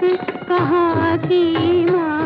कहाँ की माला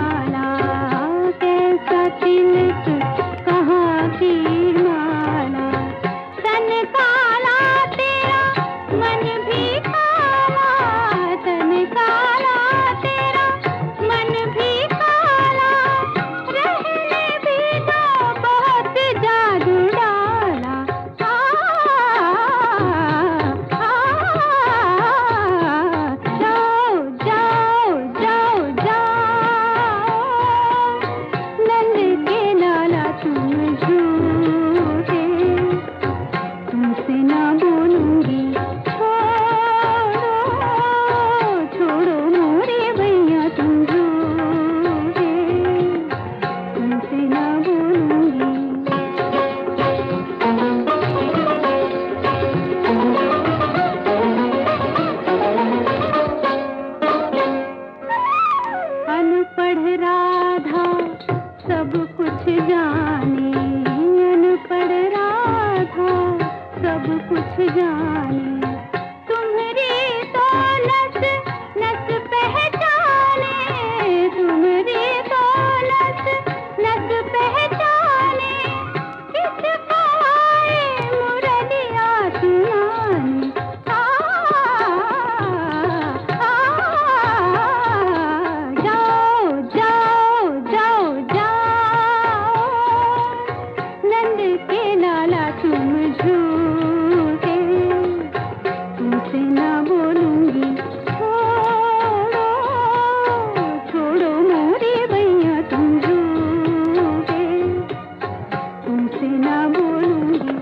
जा न बोलूंगी